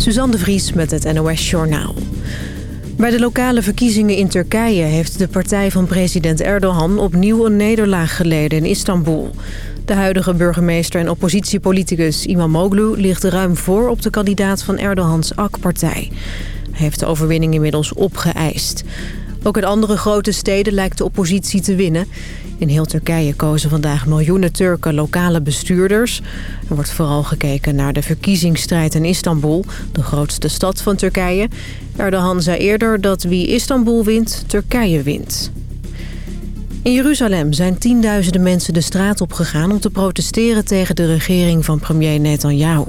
Suzanne de Vries met het NOS Journaal. Bij de lokale verkiezingen in Turkije heeft de partij van president Erdogan opnieuw een nederlaag geleden in Istanbul. De huidige burgemeester en oppositiepoliticus Imamoglu ligt ruim voor op de kandidaat van Erdogans AK-partij. Hij heeft de overwinning inmiddels opgeëist. Ook in andere grote steden lijkt de oppositie te winnen. In heel Turkije kozen vandaag miljoenen Turken lokale bestuurders. Er wordt vooral gekeken naar de verkiezingsstrijd in Istanbul, de grootste stad van Turkije. Erdogan zei eerder dat wie Istanbul wint, Turkije wint. In Jeruzalem zijn tienduizenden mensen de straat opgegaan om te protesteren tegen de regering van premier Netanyahu.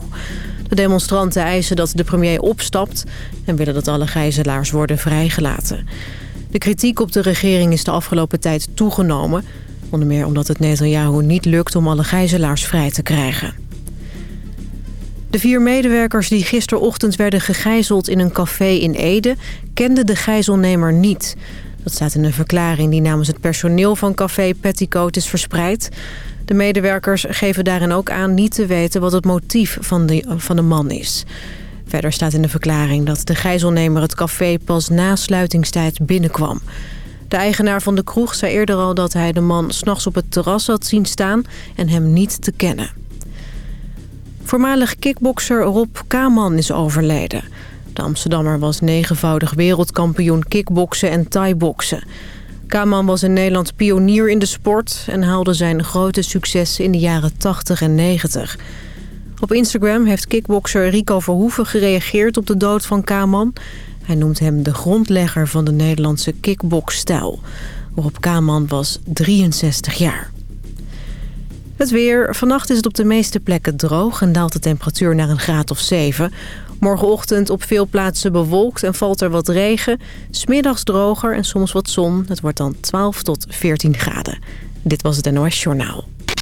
De demonstranten eisen dat de premier opstapt en willen dat alle gijzelaars worden vrijgelaten. De kritiek op de regering is de afgelopen tijd toegenomen. Onder meer omdat het Netanyahu niet lukt om alle gijzelaars vrij te krijgen. De vier medewerkers die gisterochtend werden gegijzeld in een café in Ede... kenden de gijzelnemer niet. Dat staat in een verklaring die namens het personeel van café Petticoat is verspreid. De medewerkers geven daarin ook aan niet te weten wat het motief van de, van de man is. Verder staat in de verklaring dat de gijzelnemer het café pas na sluitingstijd binnenkwam. De eigenaar van de kroeg zei eerder al dat hij de man s'nachts op het terras had zien staan en hem niet te kennen. Voormalig kickbokser Rob Kaman is overleden. De Amsterdammer was negenvoudig wereldkampioen kickboksen en thaiboksen. Kaman was in Nederland pionier in de sport... en haalde zijn grote successen in de jaren 80 en 90. Op Instagram heeft kickbokser Rico Verhoeven gereageerd op de dood van Kaman. Hij noemt hem de grondlegger van de Nederlandse kickboxstijl. Rob Kaman was 63 jaar. Het weer. Vannacht is het op de meeste plekken droog en daalt de temperatuur naar een graad of 7. Morgenochtend op veel plaatsen bewolkt en valt er wat regen. Smiddags droger en soms wat zon. Het wordt dan 12 tot 14 graden. Dit was het NOS Journaal.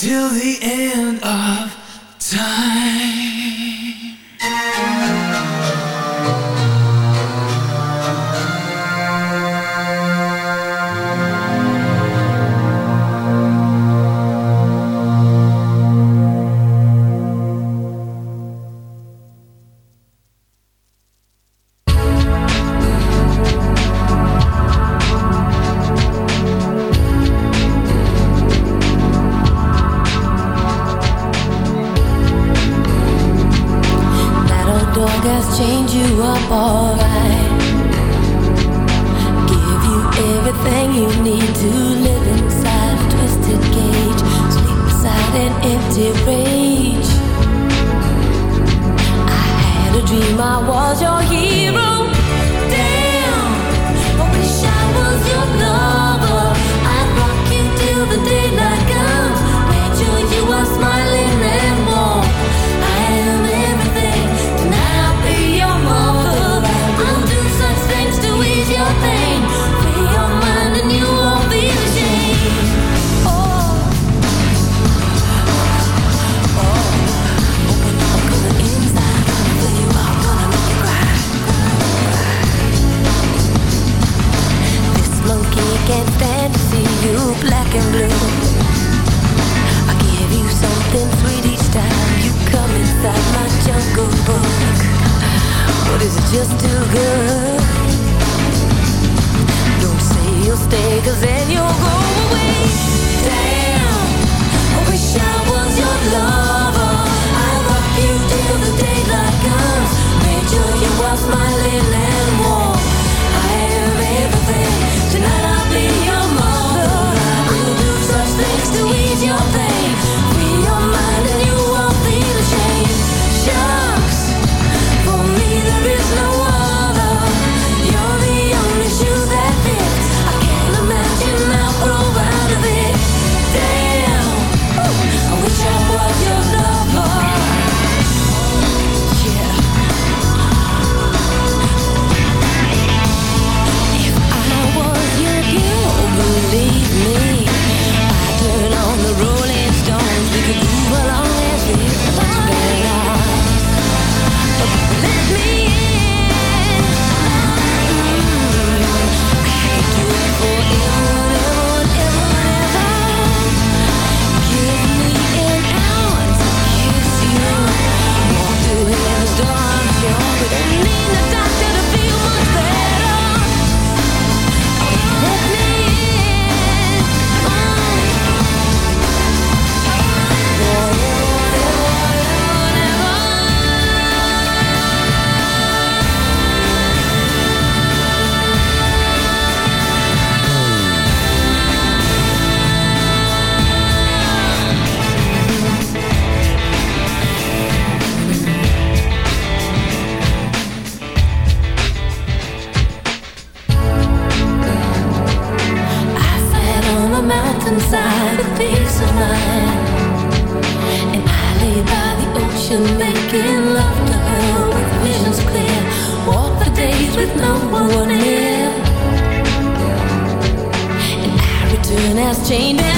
till the end. of chained.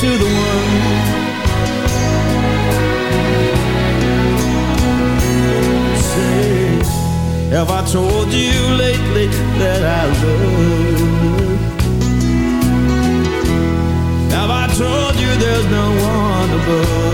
to the one Say, have I told you lately that I love you? Have I told you there's no one above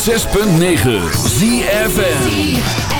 106.9 ZFN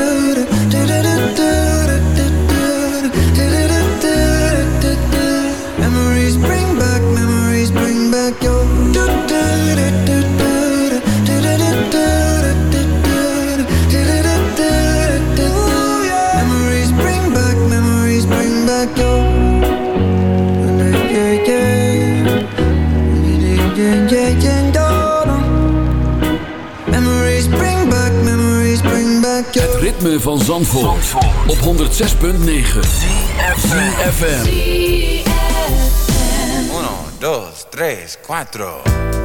van Zandvoort, op 106.9 FM. 1, 2, 3, 4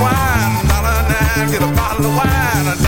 wine, dollar and a dime, get a bottle of wine.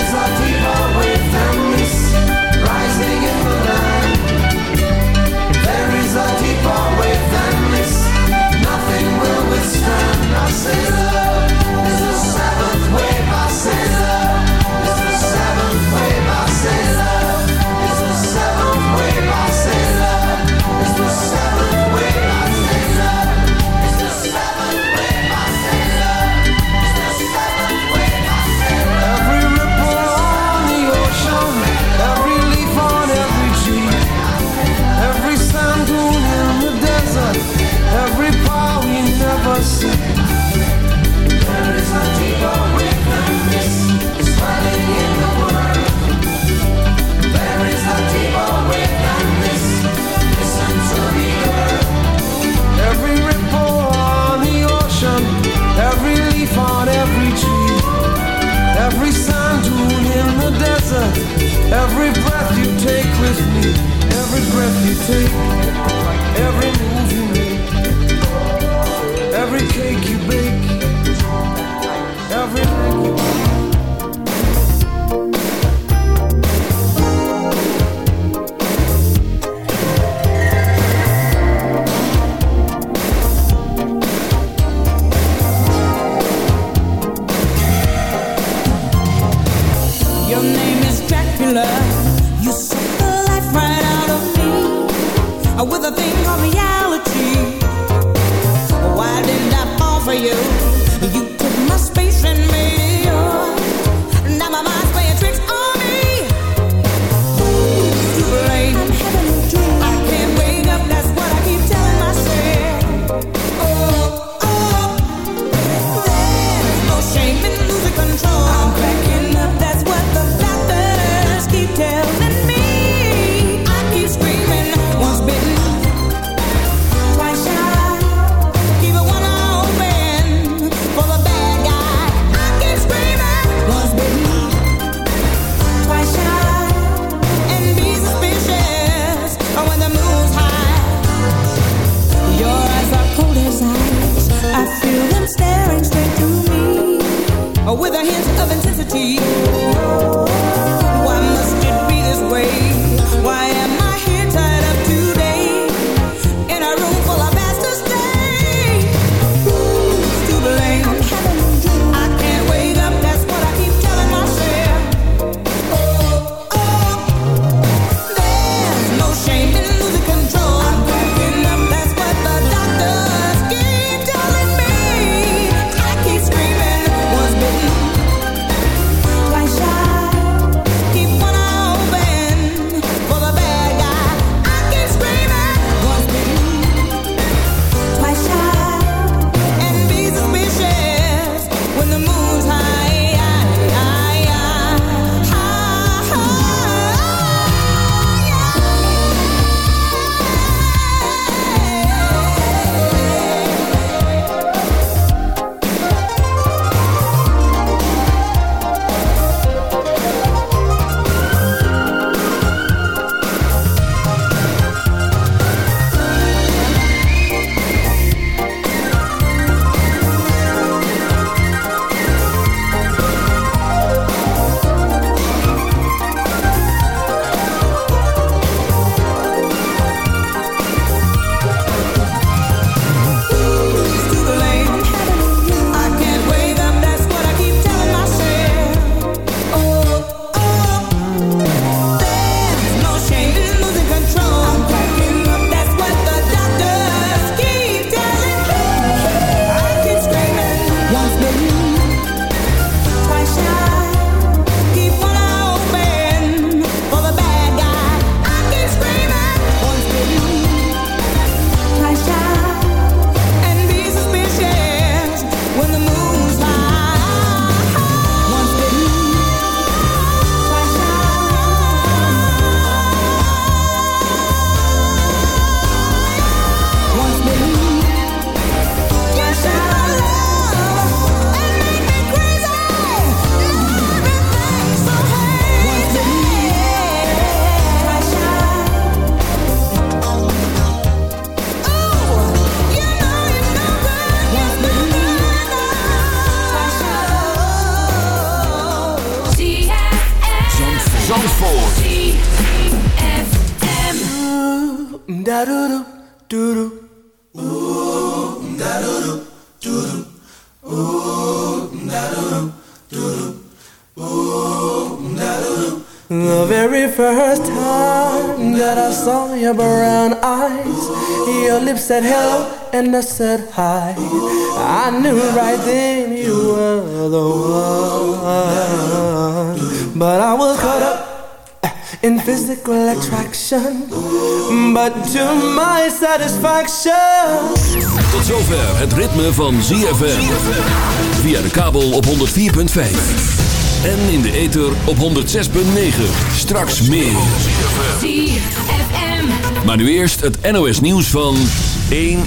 and I said hi. I knew right then you were the one, but I was caught up in physical attraction, but to my satisfaction. Tot zover het ritme van ZFM. Via de kabel op 104.5. En in de ether op 106.9. Straks meer. Maar nu eerst het NOS nieuws van 1